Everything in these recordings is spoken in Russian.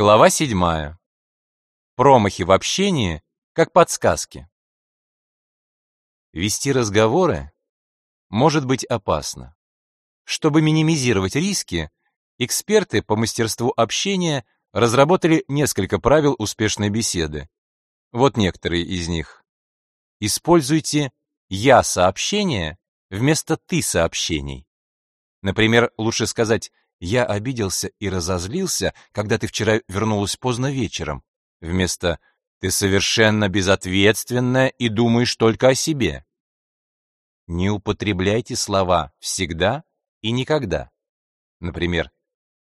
Глава 7. Промахи в общении как подсказки. Вести разговоры может быть опасно. Чтобы минимизировать риски, эксперты по мастерству общения разработали несколько правил успешной беседы. Вот некоторые из них. Используйте «я-сообщение» вместо «ты-сообщений». Например, лучше сказать «я обиделся и разозлился, когда ты вчера вернулась поздно вечером», вместо «ты совершенно безответственная и думаешь только о себе». Не употребляйте слова «всегда» и «никогда». Например,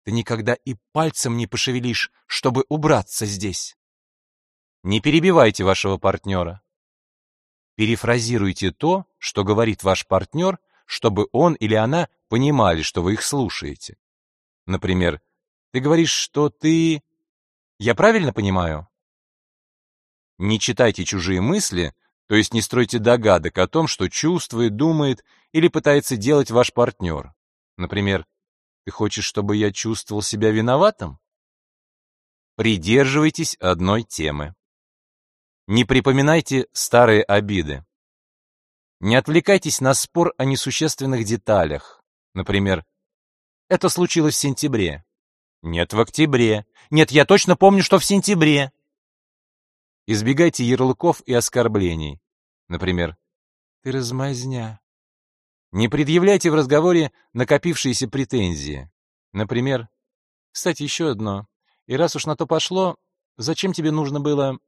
«ты никогда и пальцем не пошевелишь, чтобы убраться здесь». Не перебивайте вашего партнера. Перефразируйте то, что говорит ваш партнер, чтобы он или она понимали, что вы их слушаете. Например, ты говоришь, что ты... Я правильно понимаю? Не читайте чужие мысли, то есть не стройте догадок о том, что чувствует, думает или пытается делать ваш партнер. Например, ты хочешь, чтобы я чувствовал себя виноватым? Придерживайтесь одной темы. Не припоминайте старые обиды. Не отвлекайтесь на спор о несущественных деталях. Например, это случилось в сентябре. Нет, в октябре. Нет, я точно помню, что в сентябре. Избегайте ярлыков и оскорблений. Например, ты размазня. Не предъявляйте в разговоре накопившиеся претензии. Например, кстати, еще одно. И раз уж на то пошло, зачем тебе нужно было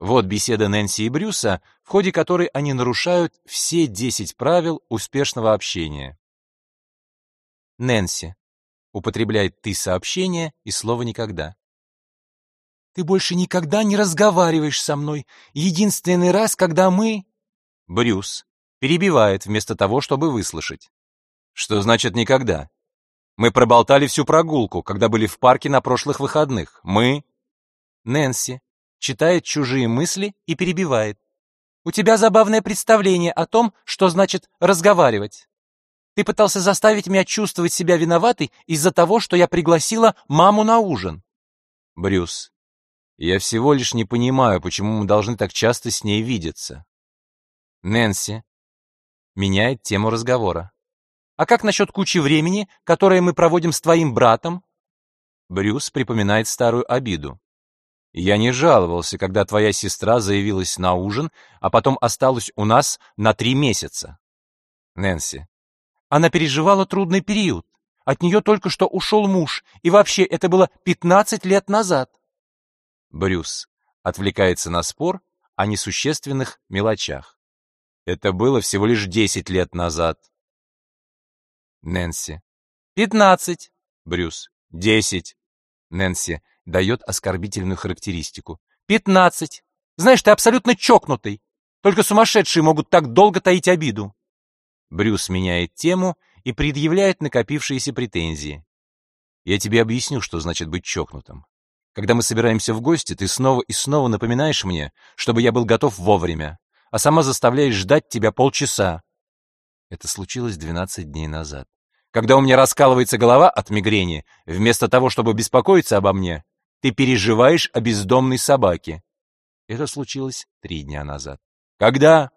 вот беседа Нэнси и Брюса, в ходе которой они нарушают все 10 правил успешного общения. Нэнси. Употребляет «ты» сообщение и слово «никогда». «Ты больше никогда не разговариваешь со мной. Единственный раз, когда мы...» Брюс. Перебивает вместо того, чтобы выслушать. Что значит «никогда»? Мы проболтали всю прогулку, когда были в парке на прошлых выходных. Мы... Нэнси читает чужие мысли и перебивает. У тебя забавное представление о том, что значит разговаривать. Ты пытался заставить меня чувствовать себя виноватой из-за того, что я пригласила маму на ужин. Брюс, я всего лишь не понимаю, почему мы должны так часто с ней видеться. Нэнси меняет тему разговора. А как насчет кучи времени, которое мы проводим с твоим братом? Брюс припоминает старую обиду. Я не жаловался, когда твоя сестра заявилась на ужин, а потом осталась у нас на три месяца. Нэнси. Она переживала трудный период. От нее только что ушел муж, и вообще это было 15 лет назад. Брюс отвлекается на спор о несущественных мелочах. Это было всего лишь 10 лет назад. Нэнси. 15. Брюс. 10. Нэнси дает оскорбительную характеристику. «Пятнадцать! Знаешь, ты абсолютно чокнутый! Только сумасшедшие могут так долго таить обиду!» Брюс меняет тему и предъявляет накопившиеся претензии. «Я тебе объясню, что значит быть чокнутым. Когда мы собираемся в гости, ты снова и снова напоминаешь мне, чтобы я был готов вовремя, а сама заставляешь ждать тебя полчаса». Это случилось 12 дней назад. Когда у меня раскалывается голова от мигрени, вместо того, чтобы беспокоиться обо мне, ты переживаешь о бездомной собаке. Это случилось три дня назад. Когда?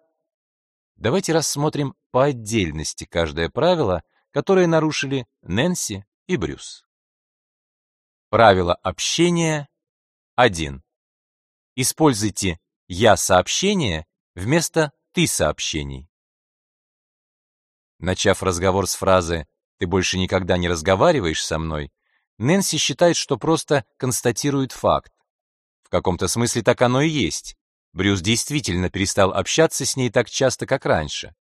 Давайте рассмотрим по отдельности каждое правило, которое нарушили Нэнси и Брюс. Правило общения 1. Используйте «я» сообщение вместо «ты» сообщений. Начав разговор с фразы «ты больше никогда не разговариваешь со мной», Нэнси считает, что просто констатирует факт. В каком-то смысле так оно и есть. Брюс действительно перестал общаться с ней так часто, как раньше.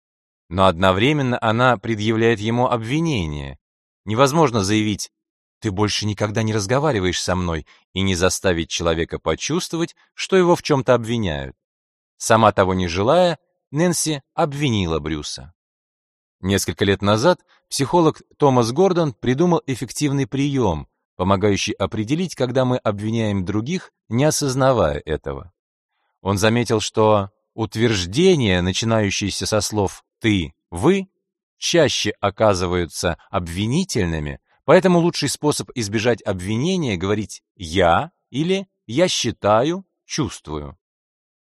Но одновременно она предъявляет ему обвинение. Невозможно заявить «ты больше никогда не разговариваешь со мной» и не заставить человека почувствовать, что его в чем-то обвиняют. Сама того не желая, Нэнси обвинила Брюса. Несколько лет назад психолог Томас Гордон придумал эффективный прием, помогающий определить, когда мы обвиняем других, не осознавая этого. Он заметил, что утверждения, начинающиеся со слов «ты», «вы», чаще оказываются обвинительными, Поэтому лучший способ избежать обвинения — говорить «я» или «я считаю», «чувствую».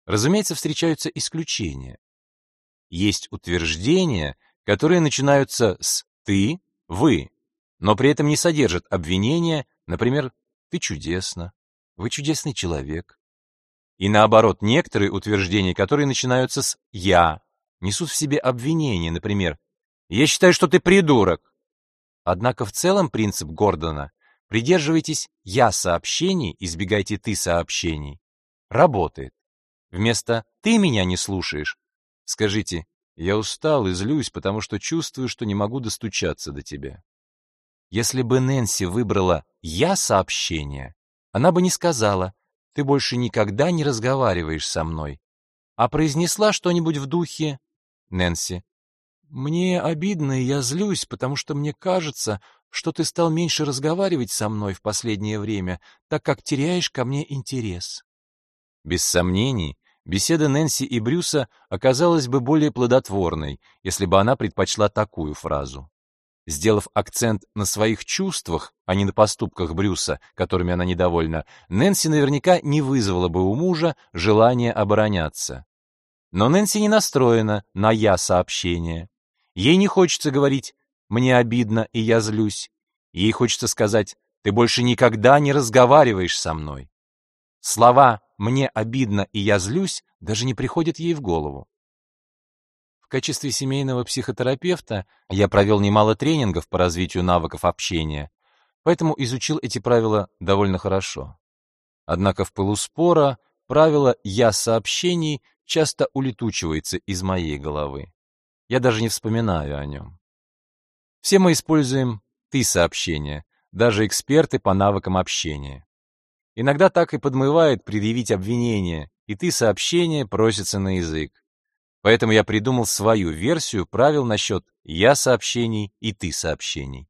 Разумеется, встречаются исключения. Есть утверждения, которые начинаются с «ты», «вы», но при этом не содержат обвинения, например, «ты чудесно», «вы чудесный человек». И наоборот, некоторые утверждения, которые начинаются с «я», несут в себе обвинения, например, «я считаю, что ты придурок». Однако в целом принцип Гордона «придерживайтесь «я» сообщений, избегайте «ты» сообщений» работает. Вместо «ты меня не слушаешь» скажите «я устал и злюсь, потому что чувствую, что не могу достучаться до тебя». Если бы Нэнси выбрала «я» сообщение, она бы не сказала «ты больше никогда не разговариваешь со мной», а произнесла что-нибудь в духе Нэнси. «Мне обидно, и я злюсь, потому что мне кажется, что ты стал меньше разговаривать со мной в последнее время, так как теряешь ко мне интерес». Без сомнений, беседа Нэнси и Брюса оказалась бы более плодотворной, если бы она предпочла такую фразу. Сделав акцент на своих чувствах, а не на поступках Брюса, которыми она недовольна, Нэнси наверняка не вызвала бы у мужа желания обороняться. Но Нэнси не настроена на «я» сообщение. Ей не хочется говорить «мне обидно, и я злюсь». Ей хочется сказать «ты больше никогда не разговариваешь со мной». Слова «мне обидно, и я злюсь» даже не приходят ей в голову. В качестве семейного психотерапевта я провел немало тренингов по развитию навыков общения, поэтому изучил эти правила довольно хорошо. Однако в пылу спора правило «я» сообщений часто улетучивается из моей головы. Я даже не вспоминаю о нем. Все мы используем «ты» сообщения, даже эксперты по навыкам общения. Иногда так и подмывает предъявить обвинение, и «ты» сообщение просится на язык. Поэтому я придумал свою версию правил насчет «я» сообщений и «ты» сообщений.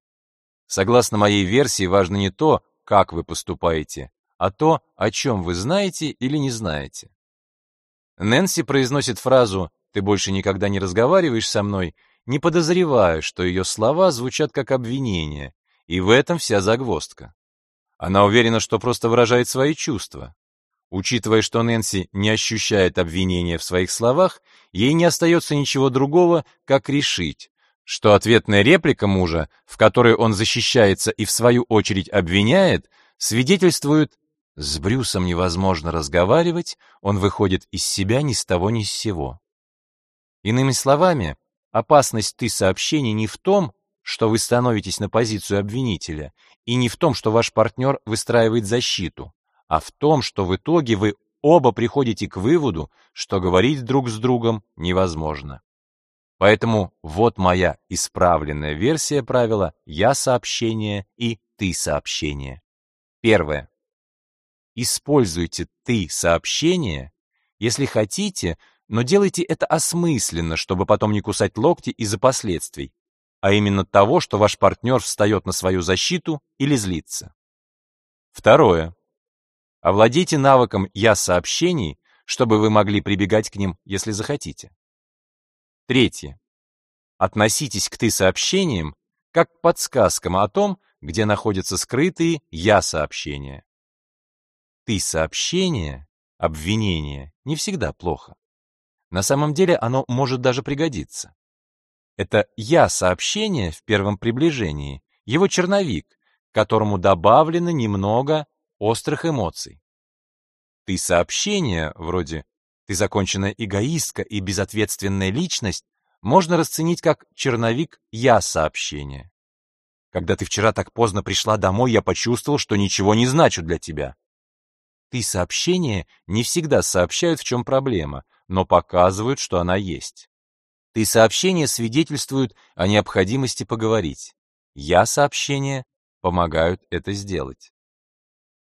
Согласно моей версии, важно не то, как вы поступаете, а то, о чем вы знаете или не знаете. Нэнси произносит фразу «ты больше никогда не разговариваешь со мной», не подозревая, что ее слова звучат как обвинение, и в этом вся загвоздка. Она уверена, что просто выражает свои чувства. Учитывая, что Нэнси не ощущает обвинения в своих словах, ей не остается ничего другого, как решить, что ответная реплика мужа, в которой он защищается и в свою очередь обвиняет, свидетельствует с Брюсом невозможно разговаривать, он выходит из себя ни с того ни с сего. Иными словами, опасность ты сообщений не в том, что вы становитесь на позицию обвинителя, и не в том, что ваш партнер выстраивает защиту, а в том, что в итоге вы оба приходите к выводу, что говорить друг с другом невозможно. Поэтому вот моя исправленная версия правила «я сообщение» и «ты сообщение». Первое. Используйте «ты» сообщение, если хотите, но делайте это осмысленно, чтобы потом не кусать локти из-за последствий, а именно того, что ваш партнер встает на свою защиту или злится. Второе. Овладейте навыком «я» сообщений, чтобы вы могли прибегать к ним, если захотите. Третье. Относитесь к «ты» сообщениям как к подсказкам о том, где находятся скрытые «я» сообщения ты сообщение, обвинение не всегда плохо. На самом деле оно может даже пригодиться. Это я сообщение в первом приближении, его черновик, которому добавлено немного острых эмоций. Ты сообщение, вроде «ты законченная эгоистка и безответственная личность», можно расценить как черновик «я» сообщения. Когда ты вчера так поздно пришла домой, я почувствовал, что ничего не значу для тебя. Ты сообщения не всегда сообщают, в чем проблема, но показывают, что она есть. Ты сообщения свидетельствуют о необходимости поговорить. Я сообщения помогают это сделать.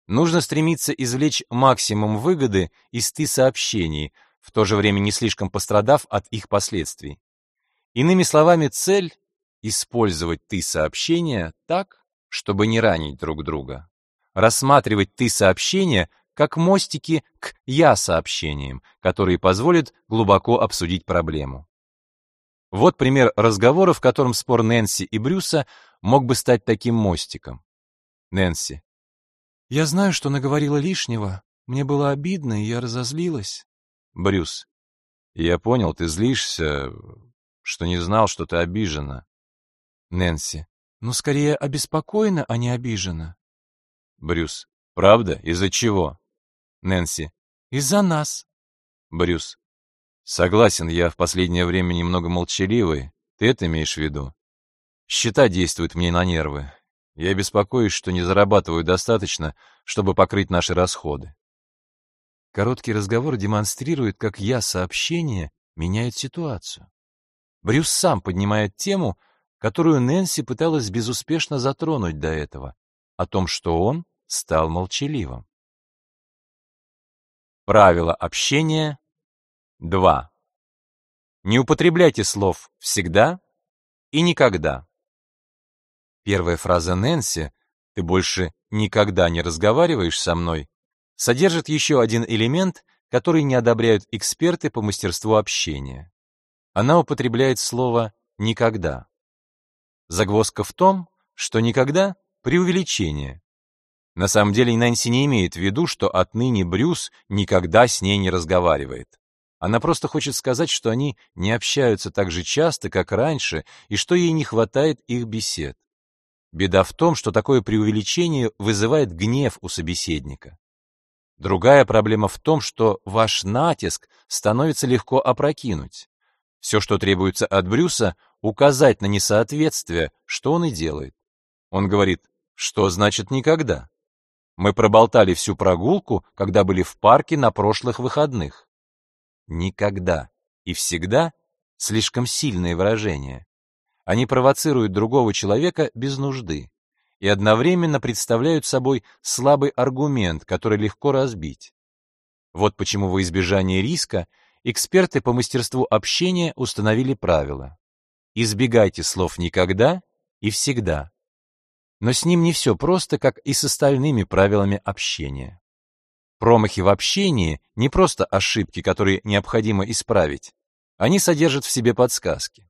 Нужно стремиться извлечь максимум выгоды из ты сообщений, в то же время не слишком пострадав от их последствий. Иными словами, цель — использовать ты сообщения так, чтобы не ранить друг друга. Рассматривать ты сообщения как мостики к «я-сообщениям», которые позволят глубоко обсудить проблему. Вот пример разговора, в котором спор Нэнси и Брюса мог бы стать таким мостиком. Нэнси. Я знаю, что наговорила лишнего. Мне было обидно, и я разозлилась. Брюс. Я понял, ты злишься, что не знал, что ты обижена. Нэнси. Ну, скорее, обеспокоена, а не обижена. Брюс. Правда? Из-за чего? Нэнси. Из-за нас. Брюс. Согласен, я в последнее время немного молчаливый. Ты это имеешь в виду? Счета действуют мне на нервы. Я беспокоюсь, что не зарабатываю достаточно, чтобы покрыть наши расходы. Короткий разговор демонстрирует, как я-сообщение меняет ситуацию. Брюс сам поднимает тему, которую Нэнси пыталась безуспешно затронуть до этого, о том, что он стал молчаливым. Правила общения 2. Не употребляйте слов «всегда» и «никогда». Первая фраза Нэнси «ты больше никогда не разговариваешь со мной» содержит еще один элемент, который не одобряют эксперты по мастерству общения. Она употребляет слово «никогда». Загвоздка в том, что «никогда» — преувеличение. На самом деле Нэнси не имеет в виду, что отныне Брюс никогда с ней не разговаривает. Она просто хочет сказать, что они не общаются так же часто, как раньше, и что ей не хватает их бесед. Беда в том, что такое преувеличение вызывает гнев у собеседника. Другая проблема в том, что ваш натиск становится легко опрокинуть. Все, что требуется от Брюса, указать на несоответствие, что он и делает. Он говорит, что значит никогда? Мы проболтали всю прогулку, когда были в парке на прошлых выходных. Никогда и всегда слишком сильные выражения. Они провоцируют другого человека без нужды и одновременно представляют собой слабый аргумент, который легко разбить. Вот почему во избежание риска эксперты по мастерству общения установили правила. Избегайте слов «никогда» и «всегда». Но с ним не все просто, как и с остальными правилами общения. Промахи в общении — не просто ошибки, которые необходимо исправить. Они содержат в себе подсказки.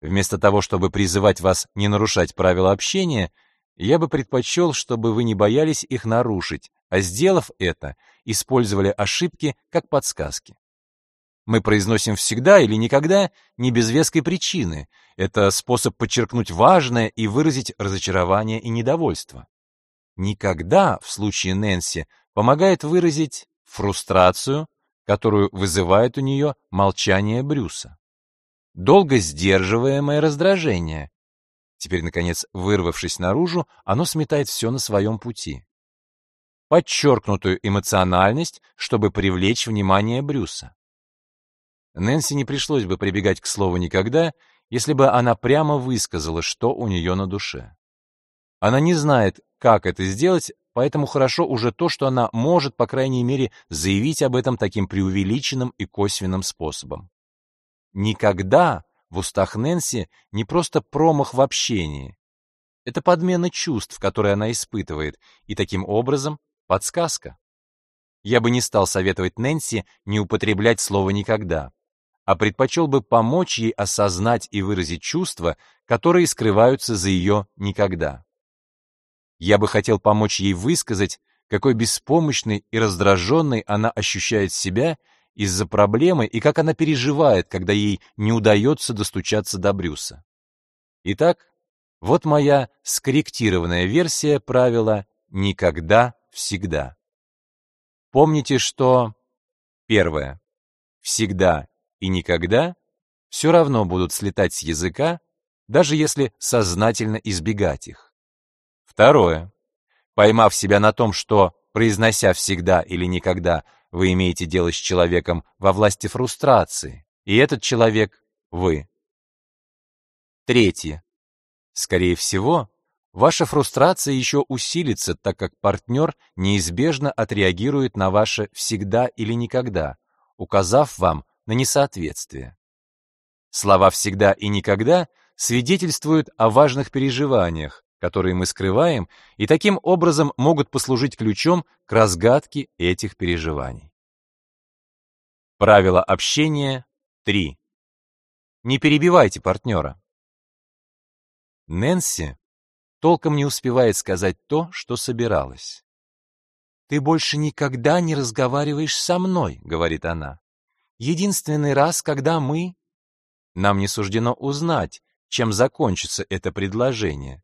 Вместо того, чтобы призывать вас не нарушать правила общения, я бы предпочел, чтобы вы не боялись их нарушить, а сделав это, использовали ошибки как подсказки. Мы произносим всегда или никогда не без веской причины. Это способ подчеркнуть важное и выразить разочарование и недовольство. Никогда, в случае Нэнси, помогает выразить фрустрацию, которую вызывает у нее молчание Брюса долго сдерживаемое раздражение. Теперь, наконец, вырвавшись наружу, оно сметает все на своем пути. Подчеркнутую эмоциональность, чтобы привлечь внимание Брюса. Нэнси не пришлось бы прибегать к слову «никогда», если бы она прямо высказала, что у нее на душе. Она не знает, как это сделать, поэтому хорошо уже то, что она может, по крайней мере, заявить об этом таким преувеличенным и косвенным способом. Никогда в устах Нэнси не просто промах в общении. Это подмена чувств, которые она испытывает, и таким образом подсказка. Я бы не стал советовать Нэнси не употреблять слово «никогда», а предпочел бы помочь ей осознать и выразить чувства, которые скрываются за ее «никогда». Я бы хотел помочь ей высказать, какой беспомощной и раздраженной она ощущает себя из-за проблемы и как она переживает, когда ей не удается достучаться до Брюса. Итак, вот моя скорректированная версия правила «никогда, всегда». Помните, что первое всегда и никогда все равно будут слетать с языка, даже если сознательно избегать их. Второе. Поймав себя на том, что, произнося всегда или никогда, вы имеете дело с человеком во власти фрустрации, и этот человек — вы. Третье. Скорее всего, ваша фрустрация еще усилится, так как партнер неизбежно отреагирует на ваше «всегда» или «никогда», указав вам на несоответствие. Слова «всегда» и «никогда» свидетельствуют о важных переживаниях, которые мы скрываем, и таким образом могут послужить ключом к разгадке этих переживаний. Правило общения 3. Не перебивайте партнера. Нэнси толком не успевает сказать то, что собиралась. «Ты больше никогда не разговариваешь со мной», — говорит она. «Единственный раз, когда мы...» Нам не суждено узнать, чем закончится это предложение,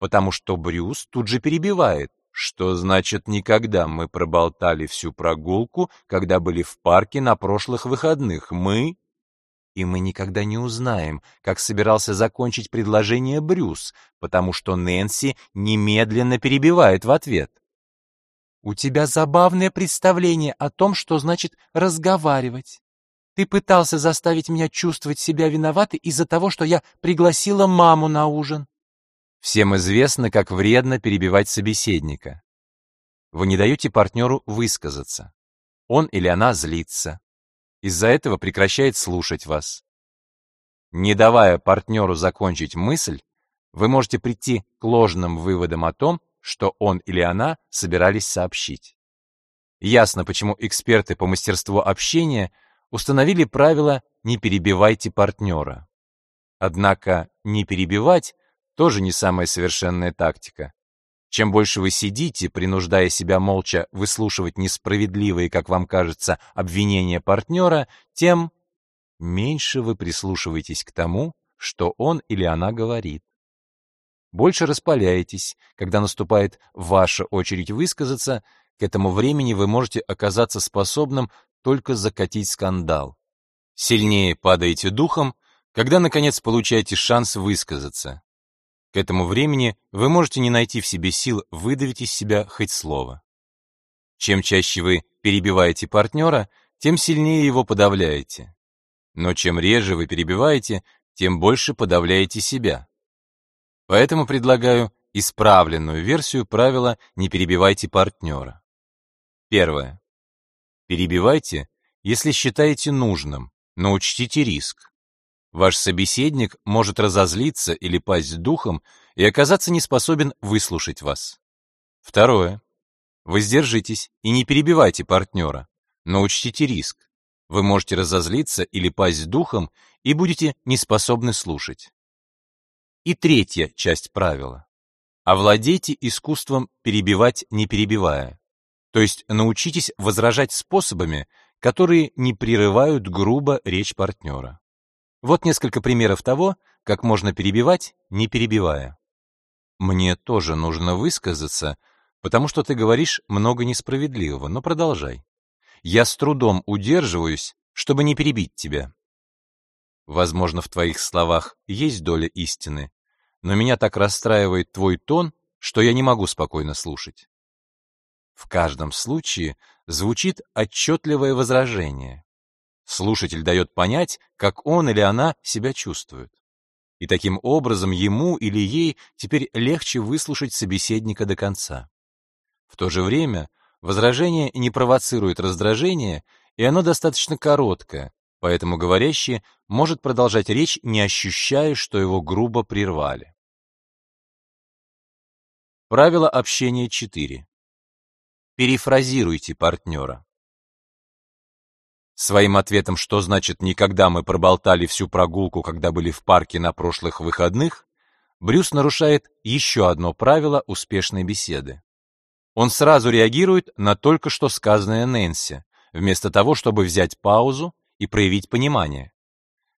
потому что Брюс тут же перебивает. Что значит никогда мы проболтали всю прогулку, когда были в парке на прошлых выходных? Мы и мы никогда не узнаем, как собирался закончить предложение Брюс, потому что Нэнси немедленно перебивает в ответ. У тебя забавное представление о том, что значит разговаривать. Ты пытался заставить меня чувствовать себя виноватой из-за того, что я пригласила маму на ужин. Всем известно, как вредно перебивать собеседника. Вы не даете партнеру высказаться. Он или она злится. Из-за этого прекращает слушать вас. Не давая партнеру закончить мысль, вы можете прийти к ложным выводам о том, что он или она собирались сообщить. Ясно, почему эксперты по мастерству общения установили правило «не перебивайте партнера». Однако не перебивать тоже не самая совершенная тактика. Чем больше вы сидите, принуждая себя молча выслушивать несправедливые, как вам кажется, обвинения партнера, тем меньше вы прислушиваетесь к тому, что он или она говорит. Больше распаляетесь, когда наступает ваша очередь высказаться, к этому времени вы можете оказаться способным только закатить скандал. Сильнее падаете духом, когда, наконец, получаете шанс высказаться. К этому времени вы можете не найти в себе сил выдавить из себя хоть слово. Чем чаще вы перебиваете партнера, тем сильнее его подавляете. Но чем реже вы перебиваете, тем больше подавляете себя. Поэтому предлагаю исправленную версию правила «не перебивайте партнера». Первое. Перебивайте, если считаете нужным, но учтите риск. Ваш собеседник может разозлиться или пасть духом и оказаться неспособен выслушать вас. Второе. Вы сдержитесь и не перебивайте партнера, но учтите риск. Вы можете разозлиться или пасть духом и будете неспособны слушать. И третья часть правила. Овладейте искусством перебивать, не перебивая. То есть научитесь возражать способами, которые не прерывают грубо речь партнера. Вот несколько примеров того, как можно перебивать, не перебивая. Мне тоже нужно высказаться, потому что ты говоришь много несправедливого, но продолжай. Я с трудом удерживаюсь, чтобы не перебить тебя. Возможно, в твоих словах есть доля истины, но меня так расстраивает твой тон, что я не могу спокойно слушать. В каждом случае звучит отчетливое возражение. Слушатель дает понять, как он или она себя чувствует. И таким образом ему или ей теперь легче выслушать собеседника до конца. В то же время возражение не провоцирует раздражение, и оно достаточно короткое, поэтому говорящий может продолжать речь, не ощущая, что его грубо прервали. Правило общения 4. Перефразируйте партнера. Своим ответом, что значит «никогда мы проболтали всю прогулку, когда были в парке на прошлых выходных», Брюс нарушает еще одно правило успешной беседы. Он сразу реагирует на только что сказанное Нэнси, вместо того, чтобы взять паузу и проявить понимание.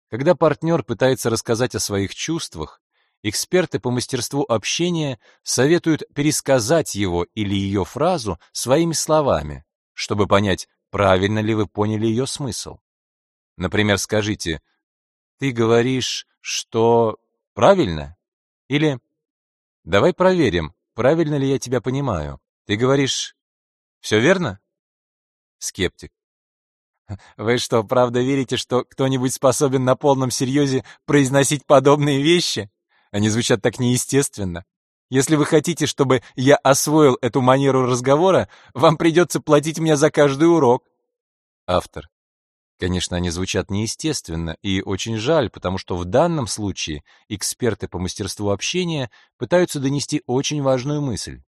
Когда партнер пытается рассказать о своих чувствах, эксперты по мастерству общения советуют пересказать его или ее фразу своими словами, чтобы понять, правильно ли вы поняли ее смысл. Например, скажите «Ты говоришь, что правильно?» Или «Давай проверим, правильно ли я тебя понимаю. Ты говоришь «Все верно?» Скептик. Вы что, правда верите, что кто-нибудь способен на полном серьезе произносить подобные вещи? Они звучат так неестественно. Если вы хотите, чтобы я освоил эту манеру разговора, вам придется платить мне за каждый урок. Автор. Конечно, они звучат неестественно и очень жаль, потому что в данном случае эксперты по мастерству общения пытаются донести очень важную мысль.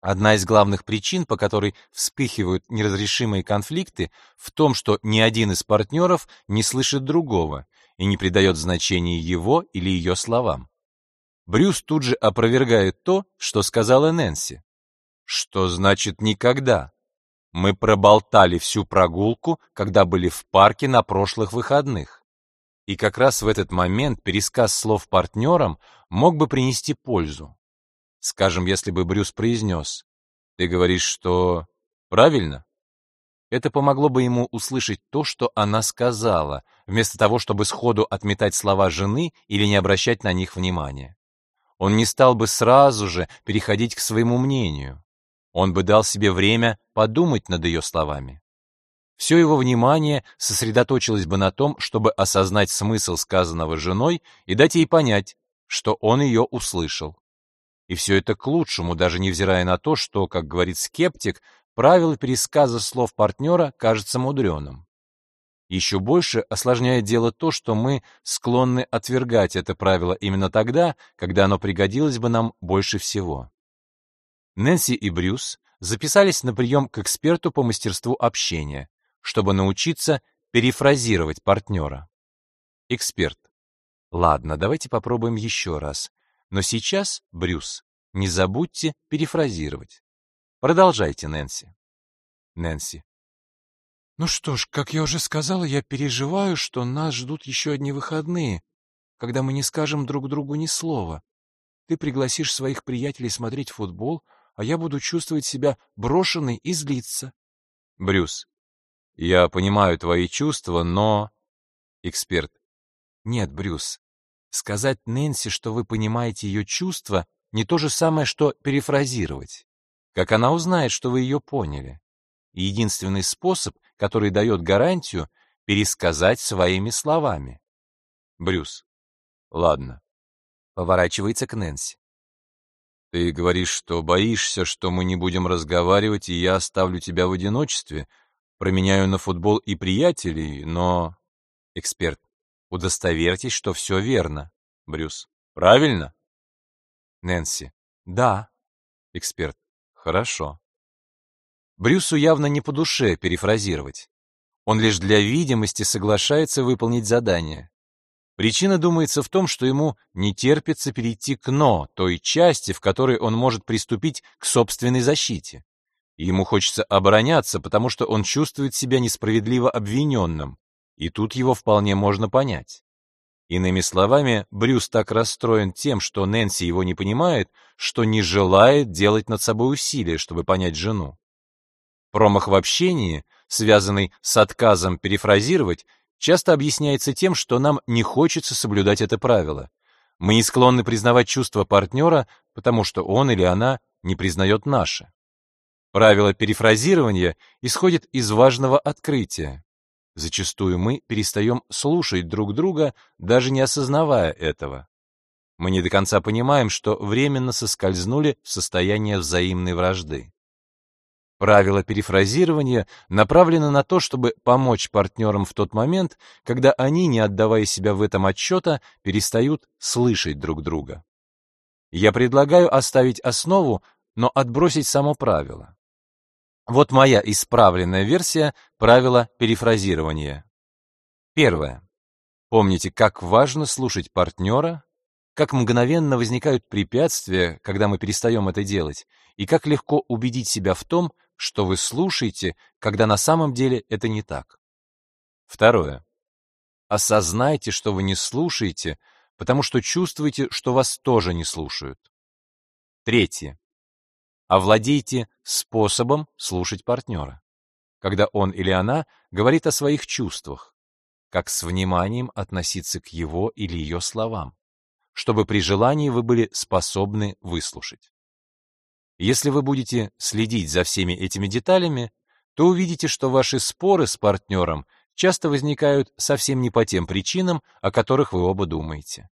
Одна из главных причин, по которой вспыхивают неразрешимые конфликты, в том, что ни один из партнеров не слышит другого и не придает значения его или ее словам. Брюс тут же опровергает то, что сказала Нэнси. Что значит никогда? Мы проболтали всю прогулку, когда были в парке на прошлых выходных. И как раз в этот момент пересказ слов партнерам мог бы принести пользу. Скажем, если бы Брюс произнес, «Ты говоришь, что...» Правильно? Это помогло бы ему услышать то, что она сказала, вместо того, чтобы сходу отметать слова жены или не обращать на них внимания. Он не стал бы сразу же переходить к своему мнению. Он бы дал себе время подумать над ее словами. Все его внимание сосредоточилось бы на том, чтобы осознать смысл сказанного женой и дать ей понять, что он ее услышал. И все это к лучшему, даже невзирая на то, что, как говорит скептик, правило пересказа слов партнера кажется мудреным. Еще больше осложняет дело то, что мы склонны отвергать это правило именно тогда, когда оно пригодилось бы нам больше всего. Нэнси и Брюс записались на прием к эксперту по мастерству общения, чтобы научиться перефразировать партнера. Эксперт. Ладно, давайте попробуем еще раз. Но сейчас, Брюс, не забудьте перефразировать. Продолжайте, Нэнси. Нэнси. Ну что ж, как я уже сказала, я переживаю, что нас ждут еще одни выходные, когда мы не скажем друг другу ни слова. Ты пригласишь своих приятелей смотреть футбол, а я буду чувствовать себя брошенной и злиться. Брюс. Я понимаю твои чувства, но... Эксперт. Нет, Брюс. Сказать Нэнси, что вы понимаете ее чувства, не то же самое, что перефразировать. Как она узнает, что вы ее поняли? единственный способ, который дает гарантию, пересказать своими словами. Брюс. Ладно. Поворачивается к Нэнси. Ты говоришь, что боишься, что мы не будем разговаривать, и я оставлю тебя в одиночестве, променяю на футбол и приятелей, но... Эксперт. Удостоверьтесь, что все верно. Брюс. Правильно? Нэнси. Да. Эксперт. Хорошо. Брюсу явно не по душе перефразировать. Он лишь для видимости соглашается выполнить задание. Причина, думается, в том, что ему не терпится перейти к «но», той части, в которой он может приступить к собственной защите. Ему хочется обороняться, потому что он чувствует себя несправедливо обвиненным, и тут его вполне можно понять. Иными словами, Брюс так расстроен тем, что Нэнси его не понимает, что не желает делать над собой усилия, чтобы понять жену. Промах в общении, связанный с отказом перефразировать, часто объясняется тем, что нам не хочется соблюдать это правило. Мы не склонны признавать чувства партнера, потому что он или она не признает наши. Правило перефразирования исходит из важного открытия. Зачастую мы перестаем слушать друг друга, даже не осознавая этого. Мы не до конца понимаем, что временно соскользнули в состояние взаимной вражды. Правило перефразирования направлено на то, чтобы помочь партнерам в тот момент, когда они, не отдавая себя в этом отчета, перестают слышать друг друга. Я предлагаю оставить основу, но отбросить само правило. Вот моя исправленная версия правила перефразирования. Первое. Помните, как важно слушать партнера, как мгновенно возникают препятствия, когда мы перестаем это делать, и как легко убедить себя в том, что вы слушаете, когда на самом деле это не так. Второе. Осознайте, что вы не слушаете, потому что чувствуете, что вас тоже не слушают. Третье. Овладейте способом слушать партнера, когда он или она говорит о своих чувствах, как с вниманием относиться к его или ее словам, чтобы при желании вы были способны выслушать. Если вы будете следить за всеми этими деталями, то увидите, что ваши споры с партнером часто возникают совсем не по тем причинам, о которых вы оба думаете.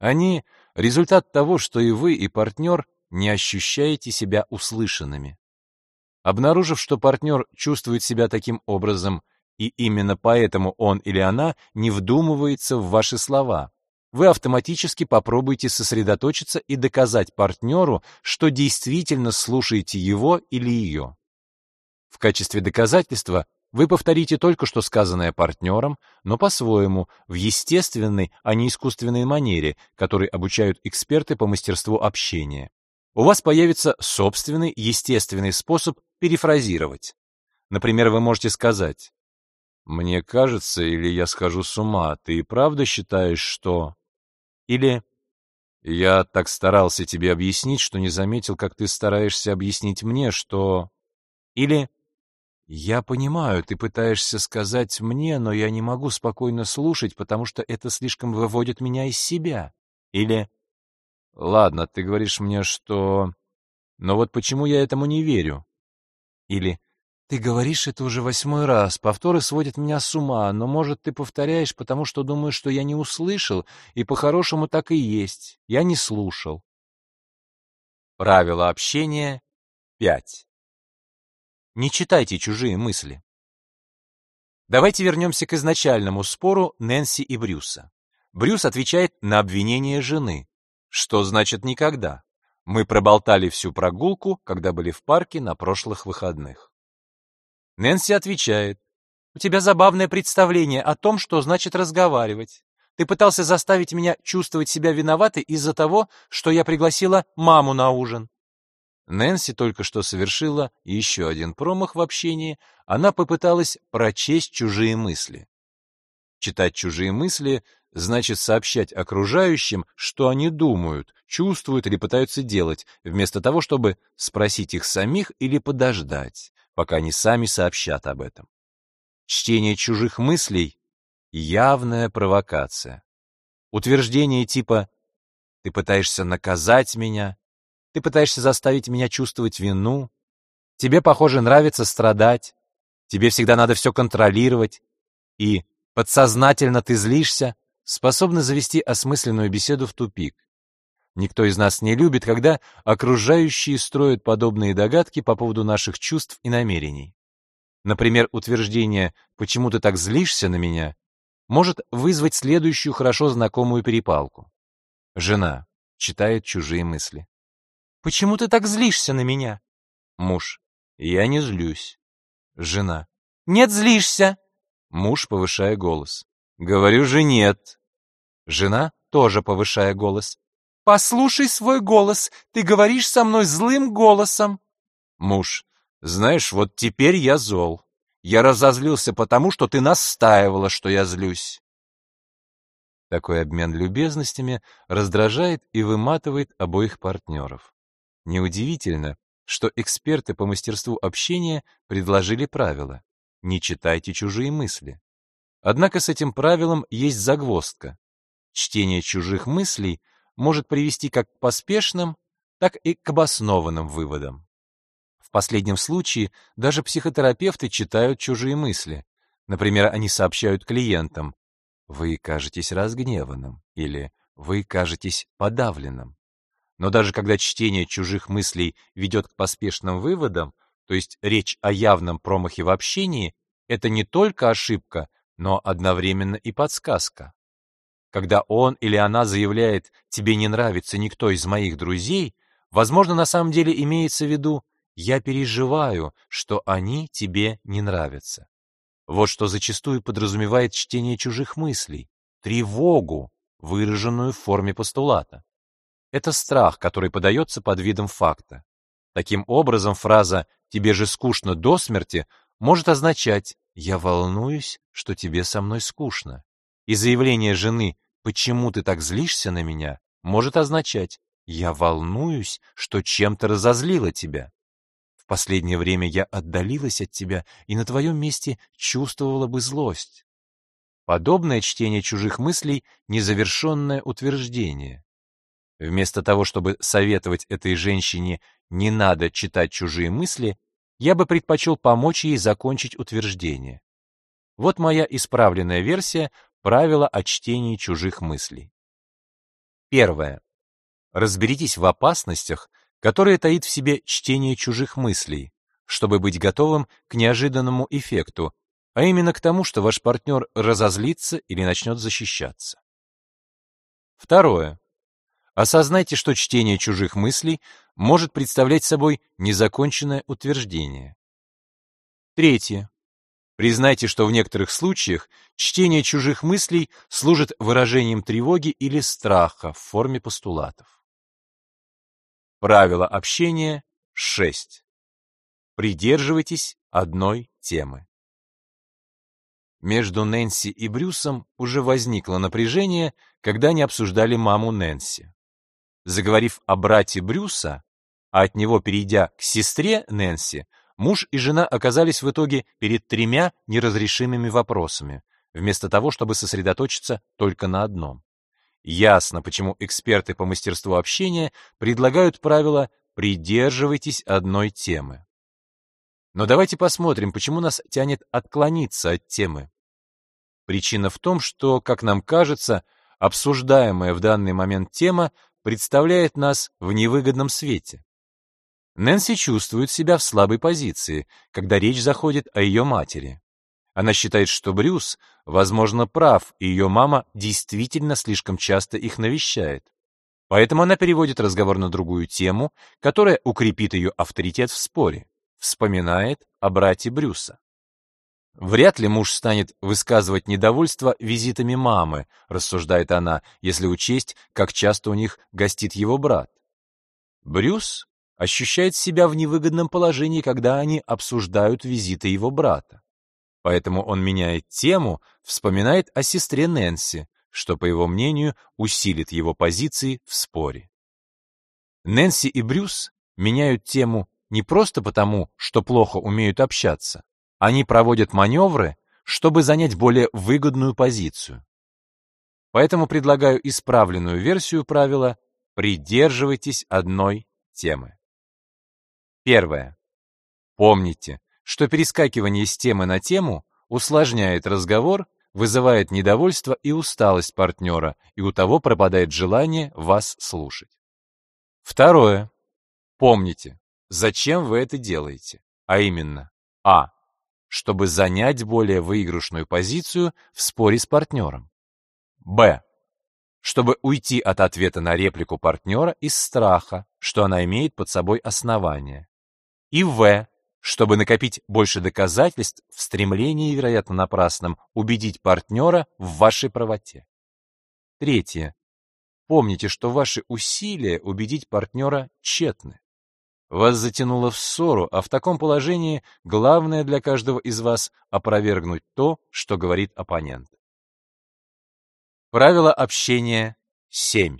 Они — результат того, что и вы, и партнер не ощущаете себя услышанными. Обнаружив, что партнер чувствует себя таким образом, и именно поэтому он или она не вдумывается в ваши слова, вы автоматически попробуете сосредоточиться и доказать партнеру, что действительно слушаете его или ее. В качестве доказательства вы повторите только что сказанное партнером, но по-своему, в естественной, а не искусственной манере, которой обучают эксперты по мастерству общения. У вас появится собственный естественный способ перефразировать. Например, вы можете сказать «Мне кажется, или я схожу с ума, ты и правда считаешь, что...» Или «Я так старался тебе объяснить, что не заметил, как ты стараешься объяснить мне, что...» Или «Я понимаю, ты пытаешься сказать мне, но я не могу спокойно слушать, потому что это слишком выводит меня из себя». Или «Ладно, ты говоришь мне, что... Но вот почему я этому не верю?» Или «Ты говоришь это уже восьмой раз, повторы сводят меня с ума, но, может, ты повторяешь, потому что думаешь, что я не услышал, и по-хорошему так и есть, я не слушал». Правило общения 5. Не читайте чужие мысли. Давайте вернемся к изначальному спору Нэнси и Брюса. Брюс отвечает на обвинение жены. Что значит никогда? Мы проболтали всю прогулку, когда были в парке на прошлых выходных. Нэнси отвечает. У тебя забавное представление о том, что значит разговаривать. Ты пытался заставить меня чувствовать себя виноватой из-за того, что я пригласила маму на ужин. Нэнси только что совершила еще один промах в общении, она попыталась прочесть чужие мысли. Читать чужие мысли значит сообщать окружающим, что они думают, чувствуют или пытаются делать, вместо того, чтобы спросить их самих или подождать, пока они сами сообщат об этом. Чтение чужих мыслей — явная провокация. Утверждение типа «ты пытаешься наказать меня», «ты пытаешься заставить меня чувствовать вину», «тебе, похоже, нравится страдать», «тебе всегда надо все контролировать» и «подсознательно ты злишься» способны завести осмысленную беседу в тупик. Никто из нас не любит, когда окружающие строят подобные догадки по поводу наших чувств и намерений. Например, утверждение «почему ты так злишься на меня» может вызвать следующую хорошо знакомую перепалку. Жена читает чужие мысли. «Почему ты так злишься на меня?» Муж. «Я не злюсь». Жена. «Нет, злишься». Муж, повышая голос. «Говорю же нет». Жена, тоже повышая голос. «Послушай свой голос, ты говоришь со мной злым голосом». Муж. «Знаешь, вот теперь я зол. Я разозлился потому, что ты настаивала, что я злюсь». Такой обмен любезностями раздражает и выматывает обоих партнеров. Неудивительно, что эксперты по мастерству общения предложили правило «не читайте чужие мысли». Однако с этим правилом есть загвоздка. Чтение чужих мыслей может привести как к поспешным, так и к обоснованным выводам. В последнем случае даже психотерапевты читают чужие мысли. Например, они сообщают клиентам «Вы кажетесь разгневанным» или «Вы кажетесь подавленным». Но даже когда чтение чужих мыслей ведет к поспешным выводам, то есть речь о явном промахе в общении, это не только ошибка, но одновременно и подсказка. Когда он или она заявляет «тебе не нравится никто из моих друзей», возможно, на самом деле имеется в виду «я переживаю, что они тебе не нравятся». Вот что зачастую подразумевает чтение чужих мыслей, тревогу, выраженную в форме постулата. Это страх, который подается под видом факта. Таким образом, фраза «тебе же скучно до смерти» может означать «я волнуюсь, что тебе со мной скучно». И заявление жены «почему ты так злишься на меня» может означать «я волнуюсь, что чем-то разозлила тебя». В последнее время я отдалилась от тебя и на твоем месте чувствовала бы злость. Подобное чтение чужих мыслей — незавершенное утверждение. Вместо того, чтобы советовать этой женщине «не надо читать чужие мысли», я бы предпочел помочь ей закончить утверждение. Вот моя исправленная версия правила о чтении чужих мыслей. Первое. Разберитесь в опасностях, которые таит в себе чтение чужих мыслей, чтобы быть готовым к неожиданному эффекту, а именно к тому, что ваш партнер разозлится или начнет защищаться. Второе. Осознайте, что чтение чужих мыслей может представлять собой незаконченное утверждение. Третье. Признайте, что в некоторых случаях чтение чужих мыслей служит выражением тревоги или страха в форме постулатов. Правило общения 6. Придерживайтесь одной темы. Между Нэнси и Брюсом уже возникло напряжение, когда они обсуждали маму Нэнси. Заговорив о брате Брюса, а от него перейдя к сестре Нэнси, Муж и жена оказались в итоге перед тремя неразрешимыми вопросами, вместо того, чтобы сосредоточиться только на одном. Ясно, почему эксперты по мастерству общения предлагают правило «придерживайтесь одной темы». Но давайте посмотрим, почему нас тянет отклониться от темы. Причина в том, что, как нам кажется, обсуждаемая в данный момент тема представляет нас в невыгодном свете. Нэнси чувствует себя в слабой позиции, когда речь заходит о ее матери. Она считает, что Брюс, возможно, прав, и ее мама действительно слишком часто их навещает. Поэтому она переводит разговор на другую тему, которая укрепит ее авторитет в споре. Вспоминает о брате Брюса. Вряд ли муж станет высказывать недовольство визитами мамы, рассуждает она, если учесть, как часто у них гостит его брат. Брюс ощущает себя в невыгодном положении, когда они обсуждают визиты его брата. Поэтому он меняет тему, вспоминает о сестре Нэнси, что, по его мнению, усилит его позиции в споре. Нэнси и Брюс меняют тему не просто потому, что плохо умеют общаться. Они проводят маневры, чтобы занять более выгодную позицию. Поэтому предлагаю исправленную версию правила «придерживайтесь одной темы». Первое. Помните, что перескакивание с темы на тему усложняет разговор, вызывает недовольство и усталость партнера, и у того пропадает желание вас слушать. Второе. Помните, зачем вы это делаете, а именно а. чтобы занять более выигрышную позицию в споре с партнером. б чтобы уйти от ответа на реплику партнера из страха, что она имеет под собой основание и В, чтобы накопить больше доказательств в стремлении, вероятно напрасном, убедить партнера в вашей правоте. Третье. Помните, что ваши усилия убедить партнера тщетны. Вас затянуло в ссору, а в таком положении главное для каждого из вас опровергнуть то, что говорит оппонент. Правило общения 7.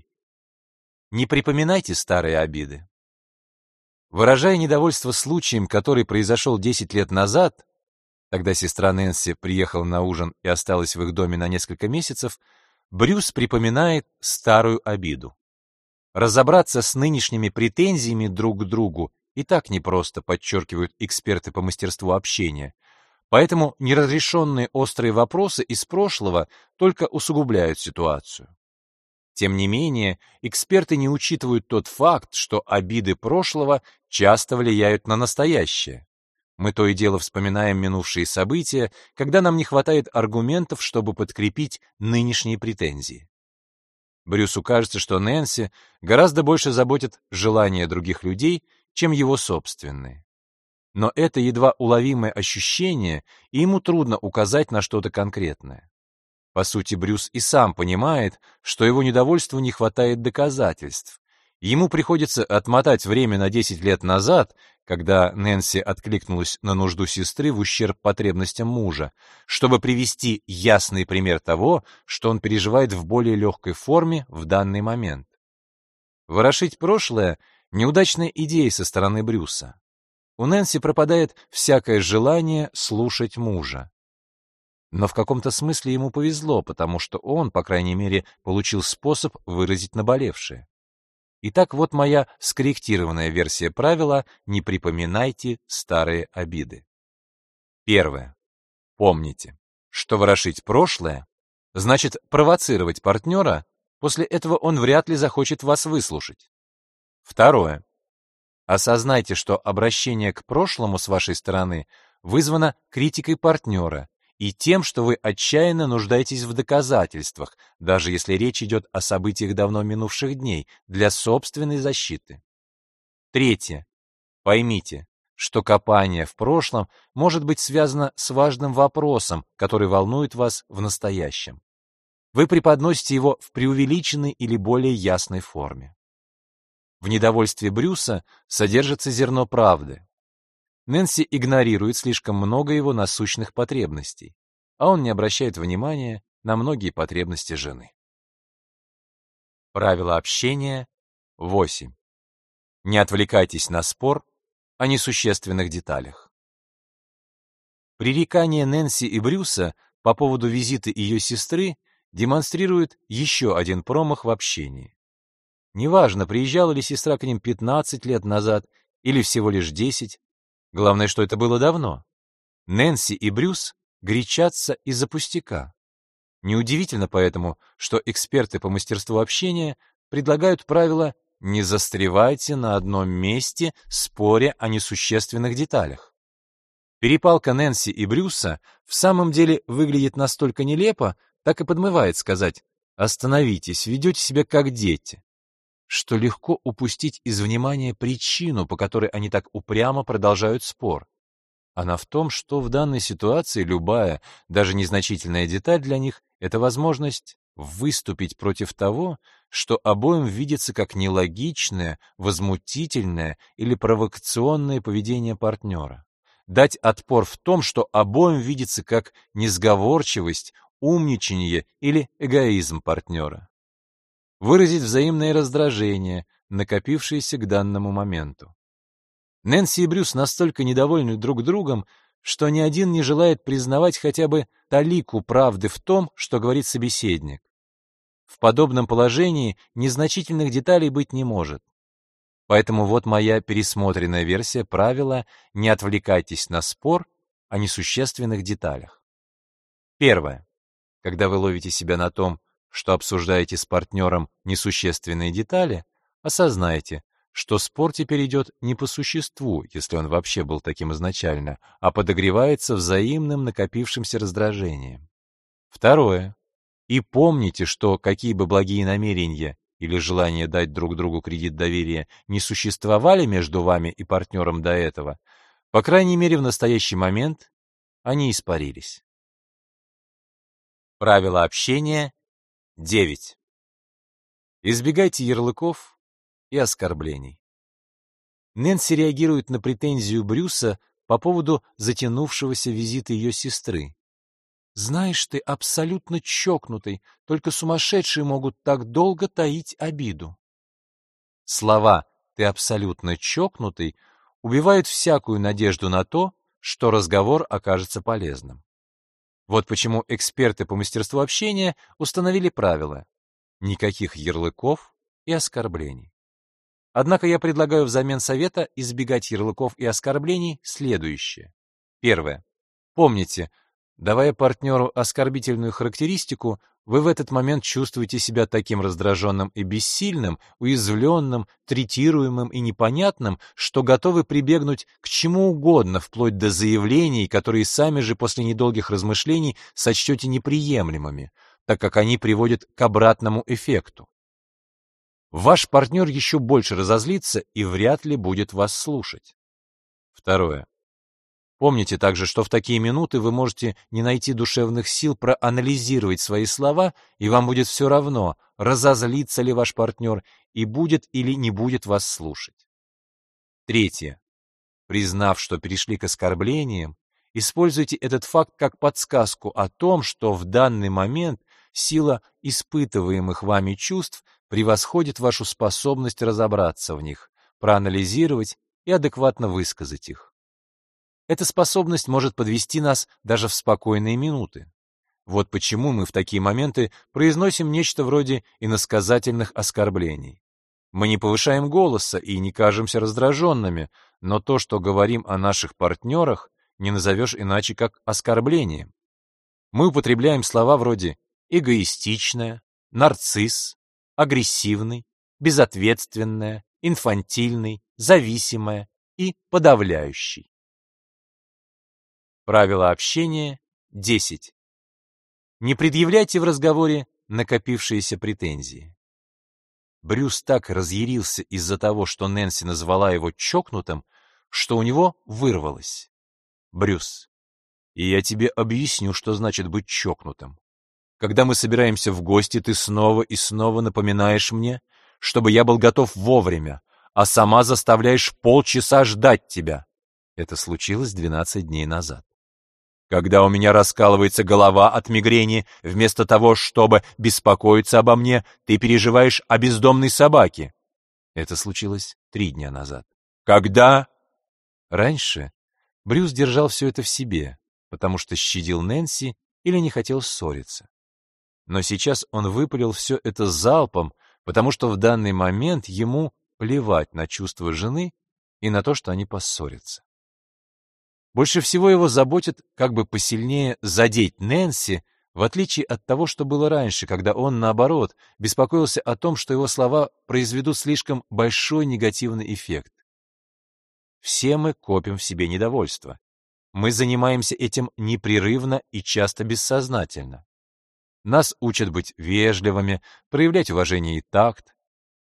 Не припоминайте старые обиды. Выражая недовольство случаем, который произошел 10 лет назад, тогда сестра Нэнси приехала на ужин и осталась в их доме на несколько месяцев, Брюс припоминает старую обиду. Разобраться с нынешними претензиями друг к другу и так непросто, подчеркивают эксперты по мастерству общения. Поэтому неразрешенные острые вопросы из прошлого только усугубляют ситуацию. Тем не менее, эксперты не учитывают тот факт, что обиды прошлого часто влияют на настоящее. Мы то и дело вспоминаем минувшие события, когда нам не хватает аргументов, чтобы подкрепить нынешние претензии. Брюсу кажется, что Нэнси гораздо больше заботит желания других людей, чем его собственные. Но это едва уловимое ощущение, и ему трудно указать на что-то конкретное. По сути, Брюс и сам понимает, что его недовольству не хватает доказательств. Ему приходится отмотать время на 10 лет назад, когда Нэнси откликнулась на нужду сестры в ущерб потребностям мужа, чтобы привести ясный пример того, что он переживает в более легкой форме в данный момент. Ворошить прошлое — неудачная идея со стороны Брюса. У Нэнси пропадает всякое желание слушать мужа. Но в каком-то смысле ему повезло, потому что он, по крайней мере, получил способ выразить наболевшее. Итак, вот моя скорректированная версия правила «Не припоминайте старые обиды». Первое. Помните, что ворошить прошлое значит провоцировать партнера, после этого он вряд ли захочет вас выслушать. Второе. Осознайте, что обращение к прошлому с вашей стороны вызвано критикой партнера и тем, что вы отчаянно нуждаетесь в доказательствах, даже если речь идет о событиях давно минувших дней, для собственной защиты. Третье. Поймите, что копание в прошлом может быть связано с важным вопросом, который волнует вас в настоящем. Вы преподносите его в преувеличенной или более ясной форме. В недовольстве Брюса содержится зерно правды. Нэнси игнорирует слишком много его насущных потребностей, а он не обращает внимания на многие потребности жены. Правило общения 8. Не отвлекайтесь на спор о несущественных деталях. Пререкание Нэнси и Брюса по поводу визита ее сестры демонстрирует еще один промах в общении. Неважно, приезжала ли сестра к ним 15 лет назад или всего лишь 10, главное, что это было давно. Нэнси и Брюс гречатся из-за пустяка. Неудивительно поэтому, что эксперты по мастерству общения предлагают правило «не застревайте на одном месте, споря о несущественных деталях». Перепалка Нэнси и Брюса в самом деле выглядит настолько нелепо, так и подмывает сказать «остановитесь, ведете себя как дети» что легко упустить из внимания причину, по которой они так упрямо продолжают спор. Она в том, что в данной ситуации любая, даже незначительная деталь для них — это возможность выступить против того, что обоим видится как нелогичное, возмутительное или провокационное поведение партнера. Дать отпор в том, что обоим видится как несговорчивость, умничание или эгоизм партнера выразить взаимное раздражение, накопившееся к данному моменту. Нэнси и Брюс настолько недовольны друг другом, что ни один не желает признавать хотя бы талику правды в том, что говорит собеседник. В подобном положении незначительных деталей быть не может. Поэтому вот моя пересмотренная версия правила «не отвлекайтесь на спор о несущественных деталях». Первое. Когда вы ловите себя на том, что обсуждаете с партнером несущественные детали, осознайте, что спор теперь идет не по существу, если он вообще был таким изначально, а подогревается взаимным накопившимся раздражением. Второе. И помните, что какие бы благие намерения или желание дать друг другу кредит доверия не существовали между вами и партнером до этого, по крайней мере в настоящий момент они испарились. Правила общения 9. Избегайте ярлыков и оскорблений. Нэнси реагирует на претензию Брюса по поводу затянувшегося визита ее сестры. «Знаешь, ты абсолютно чокнутый, только сумасшедшие могут так долго таить обиду». Слова «ты абсолютно чокнутый» убивают всякую надежду на то, что разговор окажется полезным. Вот почему эксперты по мастерству общения установили правила: никаких ярлыков и оскорблений. Однако я предлагаю взамен совета избегать ярлыков и оскорблений следующее. Первое. Помните, давая партнеру оскорбительную характеристику, вы в этот момент чувствуете себя таким раздраженным и бессильным, уязвленным, третируемым и непонятным, что готовы прибегнуть к чему угодно, вплоть до заявлений, которые сами же после недолгих размышлений сочтете неприемлемыми, так как они приводят к обратному эффекту. Ваш партнер еще больше разозлится и вряд ли будет вас слушать. Второе. Помните также, что в такие минуты вы можете не найти душевных сил проанализировать свои слова, и вам будет все равно, разозлится ли ваш партнер и будет или не будет вас слушать. Третье. Признав, что перешли к оскорблениям, используйте этот факт как подсказку о том, что в данный момент сила испытываемых вами чувств превосходит вашу способность разобраться в них, проанализировать и адекватно высказать их. Эта способность может подвести нас даже в спокойные минуты. Вот почему мы в такие моменты произносим нечто вроде иносказательных оскорблений. Мы не повышаем голоса и не кажемся раздраженными, но то, что говорим о наших партнерах, не назовешь иначе как оскорблением. Мы употребляем слова вроде эгоистичная, нарцисс, агрессивный, безответственная, инфантильный, зависимая и подавляющий. Правило общения 10. Не предъявляйте в разговоре накопившиеся претензии. Брюс так разъярился из-за того, что Нэнси назвала его чокнутым, что у него вырвалось. Брюс, и я тебе объясню, что значит быть чокнутым. Когда мы собираемся в гости, ты снова и снова напоминаешь мне, чтобы я был готов вовремя, а сама заставляешь полчаса ждать тебя. Это случилось 12 дней назад. Когда у меня раскалывается голова от мигрени, вместо того, чтобы беспокоиться обо мне, ты переживаешь о бездомной собаке. Это случилось три дня назад. Когда? Раньше Брюс держал все это в себе, потому что щадил Нэнси или не хотел ссориться. Но сейчас он выпалил все это залпом, потому что в данный момент ему плевать на чувства жены и на то, что они поссорятся. Больше всего его заботит, как бы посильнее задеть Нэнси, в отличие от того, что было раньше, когда он, наоборот, беспокоился о том, что его слова произведут слишком большой негативный эффект. Все мы копим в себе недовольство. Мы занимаемся этим непрерывно и часто бессознательно. Нас учат быть вежливыми, проявлять уважение и такт.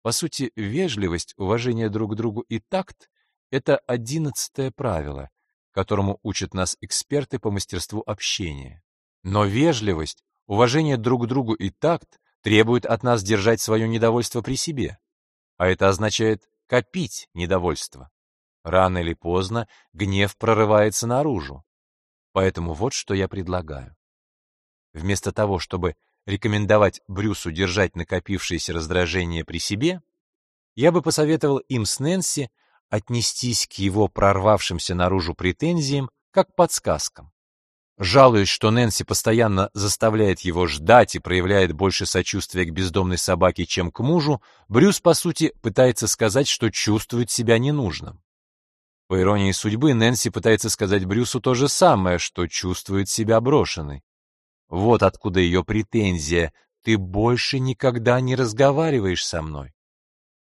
По сути, вежливость, уважение друг к другу и такт — это одиннадцатое правило — которому учат нас эксперты по мастерству общения. Но вежливость, уважение друг к другу и такт требуют от нас держать свое недовольство при себе. А это означает копить недовольство. Рано или поздно гнев прорывается наружу. Поэтому вот что я предлагаю. Вместо того, чтобы рекомендовать Брюсу держать накопившееся раздражение при себе, я бы посоветовал им с Нэнси отнестись к его прорвавшимся наружу претензиям как подсказкам. Жалуясь, что Нэнси постоянно заставляет его ждать и проявляет больше сочувствия к бездомной собаке, чем к мужу, Брюс, по сути, пытается сказать, что чувствует себя ненужным. По иронии судьбы, Нэнси пытается сказать Брюсу то же самое, что чувствует себя брошенной. Вот откуда ее претензия «ты больше никогда не разговариваешь со мной».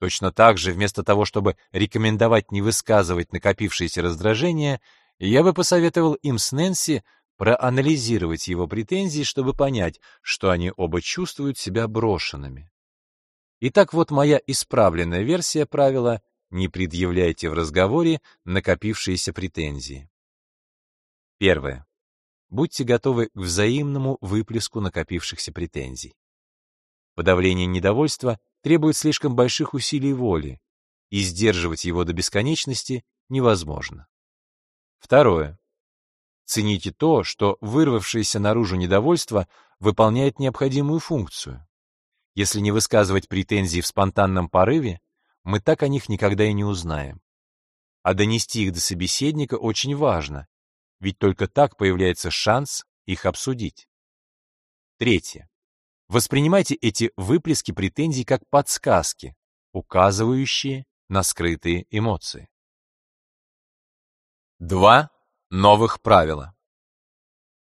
Точно так же, вместо того, чтобы рекомендовать не высказывать накопившееся раздражение, я бы посоветовал им с Нэнси проанализировать его претензии, чтобы понять, что они оба чувствуют себя брошенными. Итак, вот моя исправленная версия правила «не предъявляйте в разговоре накопившиеся претензии». Первое. Будьте готовы к взаимному выплеску накопившихся претензий. Подавление недовольства требует слишком больших усилий воли, и сдерживать его до бесконечности невозможно. Второе. Цените то, что вырвавшееся наружу недовольство выполняет необходимую функцию. Если не высказывать претензий в спонтанном порыве, мы так о них никогда и не узнаем. А донести их до собеседника очень важно, ведь только так появляется шанс их обсудить. Третье. Воспринимайте эти выплески претензий как подсказки, указывающие на скрытые эмоции. Два новых правила.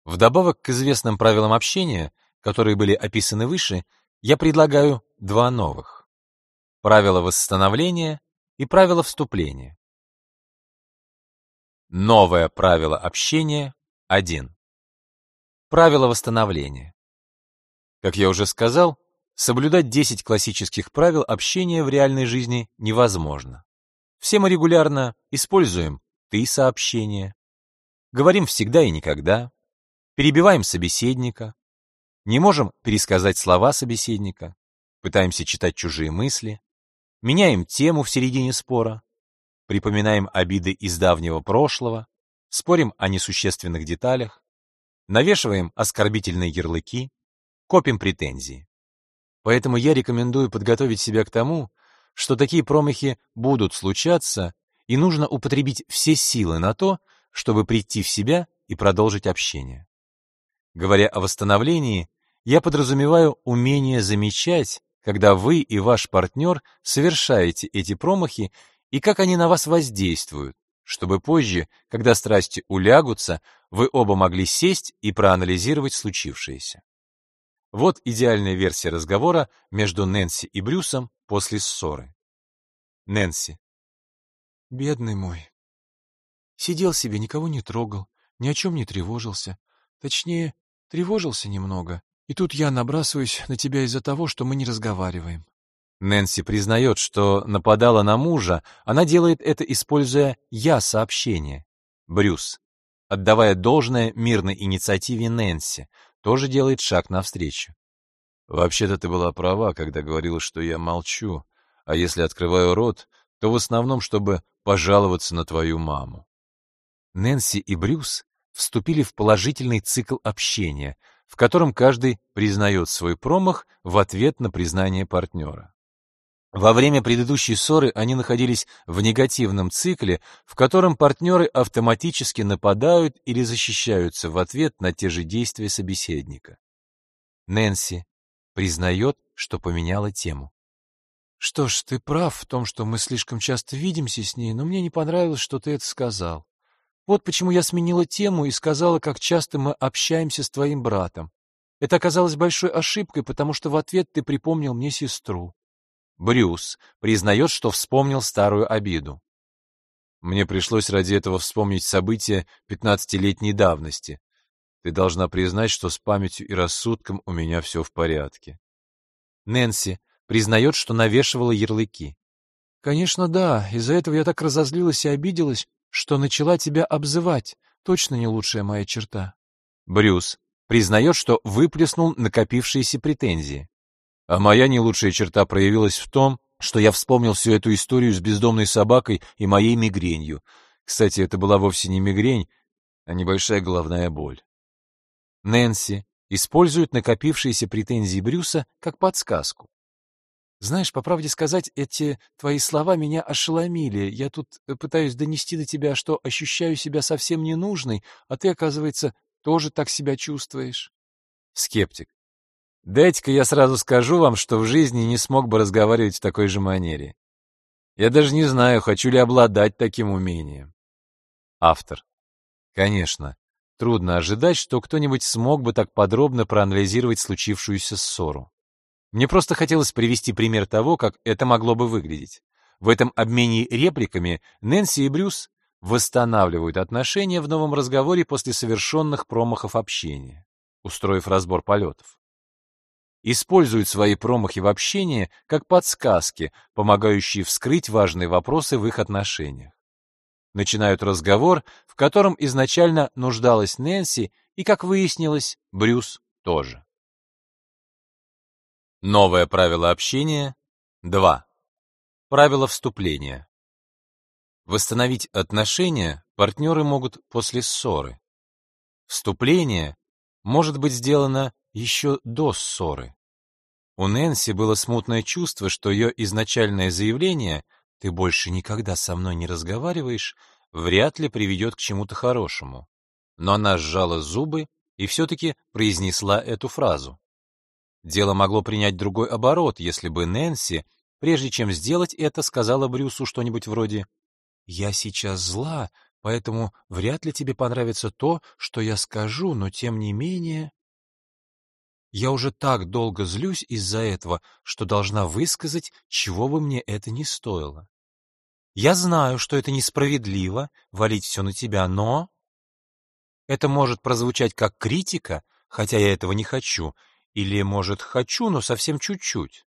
Вдобавок к известным правилам общения, которые были описаны выше, я предлагаю два новых. Правило восстановления и правило вступления. Новое правило общения 1. Правило восстановления. Как я уже сказал, соблюдать 10 классических правил общения в реальной жизни невозможно. Все мы регулярно используем «ты» сообщения, говорим всегда и никогда, перебиваем собеседника, не можем пересказать слова собеседника, пытаемся читать чужие мысли, меняем тему в середине спора, припоминаем обиды из давнего прошлого, спорим о несущественных деталях, навешиваем оскорбительные ярлыки, копим претензии. Поэтому я рекомендую подготовить себя к тому, что такие промахи будут случаться, и нужно употребить все силы на то, чтобы прийти в себя и продолжить общение. Говоря о восстановлении, я подразумеваю умение замечать, когда вы и ваш партнер совершаете эти промахи и как они на вас воздействуют, чтобы позже, когда страсти улягутся, вы оба могли сесть и проанализировать случившееся. Вот идеальная версия разговора между Нэнси и Брюсом после ссоры. Нэнси. Бедный мой. Сидел себе, никого не трогал, ни о чем не тревожился. Точнее, тревожился немного. И тут я набрасываюсь на тебя из-за того, что мы не разговариваем. Нэнси признает, что нападала на мужа, она делает это, используя «я-сообщение». Брюс, отдавая должное мирной инициативе Нэнси, тоже делает шаг навстречу. «Вообще-то ты была права, когда говорила, что я молчу, а если открываю рот, то в основном, чтобы пожаловаться на твою маму». Нэнси и Брюс вступили в положительный цикл общения, в котором каждый признает свой промах в ответ на признание партнера. Во время предыдущей ссоры они находились в негативном цикле, в котором партнеры автоматически нападают или защищаются в ответ на те же действия собеседника. Нэнси признает, что поменяла тему. «Что ж, ты прав в том, что мы слишком часто видимся с ней, но мне не понравилось, что ты это сказал. Вот почему я сменила тему и сказала, как часто мы общаемся с твоим братом. Это оказалось большой ошибкой, потому что в ответ ты припомнил мне сестру. Брюс признает, что вспомнил старую обиду. Мне пришлось ради этого вспомнить события пятнадцатилетней давности. Ты должна признать, что с памятью и рассудком у меня все в порядке. Нэнси признает, что навешивала ярлыки. Конечно, да, из-за этого я так разозлилась и обиделась, что начала тебя обзывать. Точно не лучшая моя черта. Брюс признает, что выплеснул накопившиеся претензии. А моя не лучшая черта проявилась в том, что я вспомнил всю эту историю с бездомной собакой и моей мигренью. Кстати, это была вовсе не мигрень, а небольшая головная боль. Нэнси использует накопившиеся претензии Брюса как подсказку. Знаешь, по правде сказать, эти твои слова меня ошеломили. Я тут э, пытаюсь донести до тебя, что ощущаю себя совсем ненужной, а ты, оказывается, тоже так себя чувствуешь. Скептик. Дайте-ка я сразу скажу вам, что в жизни не смог бы разговаривать в такой же манере. Я даже не знаю, хочу ли обладать таким умением. Автор. Конечно, трудно ожидать, что кто-нибудь смог бы так подробно проанализировать случившуюся ссору. Мне просто хотелось привести пример того, как это могло бы выглядеть. В этом обмене репликами Нэнси и Брюс восстанавливают отношения в новом разговоре после совершенных промахов общения, устроив разбор полетов используют свои промахи в общении как подсказки, помогающие вскрыть важные вопросы в их отношениях. Начинают разговор, в котором изначально нуждалась Нэнси, и, как выяснилось, Брюс тоже. Новое правило общения 2. Правило вступления. Восстановить отношения партнеры могут после ссоры. Вступление может быть сделано еще до ссоры. У Нэнси было смутное чувство, что ее изначальное заявление «ты больше никогда со мной не разговариваешь» вряд ли приведет к чему-то хорошему. Но она сжала зубы и все-таки произнесла эту фразу. Дело могло принять другой оборот, если бы Нэнси, прежде чем сделать это, сказала Брюсу что-нибудь вроде «Я сейчас зла, поэтому вряд ли тебе понравится то, что я скажу, но тем не менее...» Я уже так долго злюсь из-за этого, что должна высказать, чего бы мне это ни стоило. Я знаю, что это несправедливо, валить все на тебя, но... Это может прозвучать как критика, хотя я этого не хочу, или, может, хочу, но совсем чуть-чуть.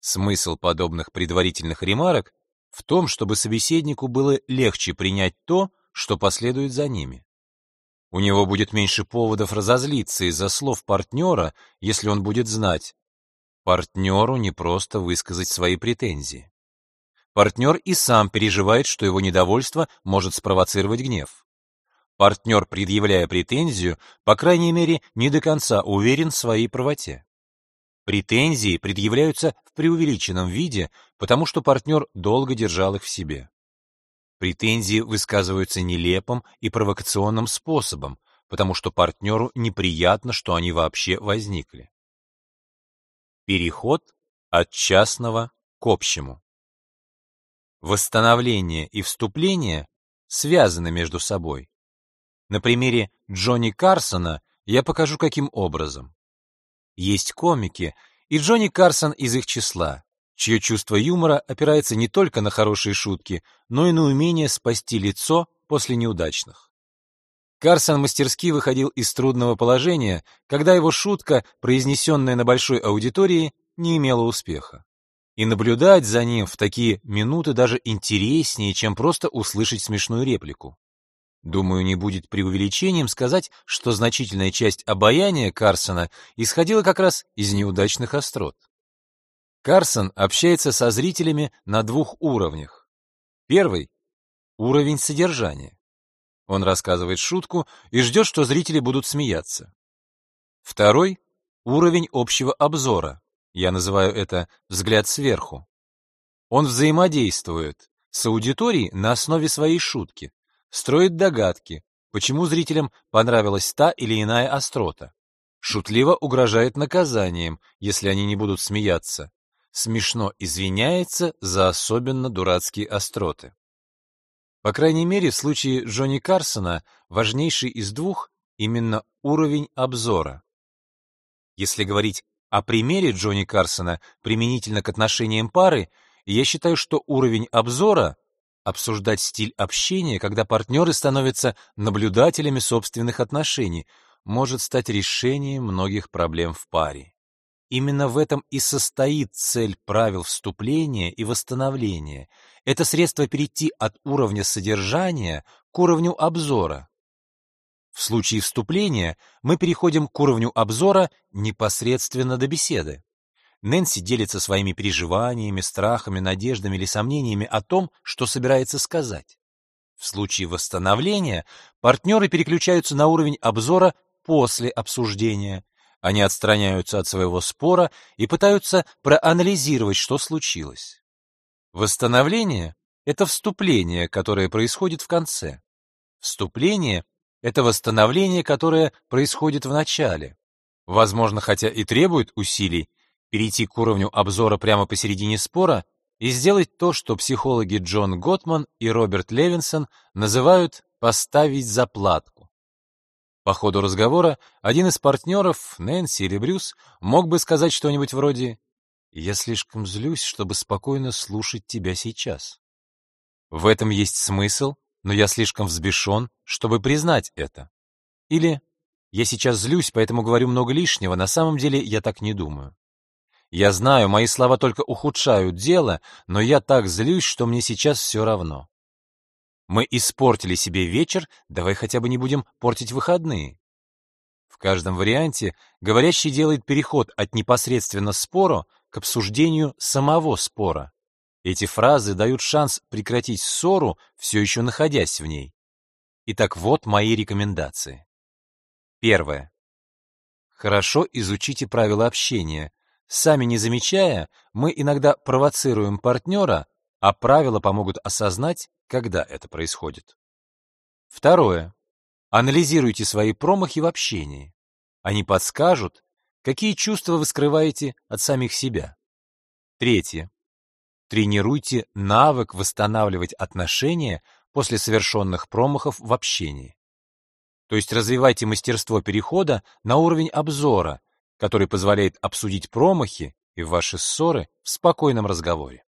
Смысл подобных предварительных ремарок в том, чтобы собеседнику было легче принять то, что последует за ними. У него будет меньше поводов разозлиться из-за слов партнера, если он будет знать. Партнеру не просто высказать свои претензии. Партнер и сам переживает, что его недовольство может спровоцировать гнев. Партнер, предъявляя претензию, по крайней мере, не до конца уверен в своей правоте. Претензии предъявляются в преувеличенном виде, потому что партнер долго держал их в себе. Претензии высказываются нелепым и провокационным способом, потому что партнеру неприятно, что они вообще возникли. Переход от частного к общему. Восстановление и вступление связаны между собой. На примере Джонни Карсона я покажу, каким образом. Есть комики, и Джонни Карсон из их числа чье чувство юмора опирается не только на хорошие шутки, но и на умение спасти лицо после неудачных. Карсон мастерски выходил из трудного положения, когда его шутка, произнесенная на большой аудитории, не имело успеха. И наблюдать за ним в такие минуты даже интереснее, чем просто услышать смешную реплику. Думаю, не будет преувеличением сказать, что значительная часть обаяния Карсона исходила как раз из неудачных острот. Карсон общается со зрителями на двух уровнях. Первый — уровень содержания. Он рассказывает шутку и ждет, что зрители будут смеяться. Второй — уровень общего обзора. Я называю это «взгляд сверху». Он взаимодействует с аудиторией на основе своей шутки, строит догадки, почему зрителям понравилась та или иная острота. Шутливо угрожает наказанием, если они не будут смеяться. Смешно извиняется за особенно дурацкие остроты. По крайней мере, в случае Джонни Карсона важнейший из двух именно уровень обзора. Если говорить о примере Джонни Карсона применительно к отношениям пары, я считаю, что уровень обзора обсуждать стиль общения, когда партнеры становятся наблюдателями собственных отношений, может стать решением многих проблем в паре. Именно в этом и состоит цель правил вступления и восстановления. Это средство перейти от уровня содержания к уровню обзора. В случае вступления мы переходим к уровню обзора непосредственно до беседы. Нэнси делится своими переживаниями, страхами, надеждами или сомнениями о том, что собирается сказать. В случае восстановления партнеры переключаются на уровень обзора после обсуждения. Они отстраняются от своего спора и пытаются проанализировать, что случилось. Восстановление — это вступление, которое происходит в конце. Вступление — это восстановление, которое происходит в начале. Возможно, хотя и требует усилий, перейти к уровню обзора прямо посередине спора и сделать то, что психологи Джон Готман и Роберт Левинсон называют «поставить заплатку». По ходу разговора один из партнеров, Нэнси или Брюс, мог бы сказать что-нибудь вроде «Я слишком злюсь, чтобы спокойно слушать тебя сейчас». В этом есть смысл, но я слишком взбешен, чтобы признать это. Или «Я сейчас злюсь, поэтому говорю много лишнего, на самом деле я так не думаю». Я знаю, мои слова только ухудшают дело, но я так злюсь, что мне сейчас все равно. Мы испортили себе вечер, давай хотя бы не будем портить выходные. В каждом варианте говорящий делает переход от непосредственно спора к обсуждению самого спора. Эти фразы дают шанс прекратить ссору, все еще находясь в ней. Итак, вот мои рекомендации. Первое. Хорошо изучите правила общения, Сами не замечая, мы иногда провоцируем партнера, а правила помогут осознать, когда это происходит. Второе. Анализируйте свои промахи в общении. Они подскажут, какие чувства вы скрываете от самих себя. Третье. Тренируйте навык восстанавливать отношения после совершенных промахов в общении. То есть развивайте мастерство перехода на уровень обзора, который позволяет обсудить промахи и ваши ссоры в спокойном разговоре.